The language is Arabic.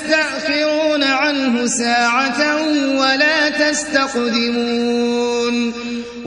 تستأخرون عنه ساعة ولا تستقدمون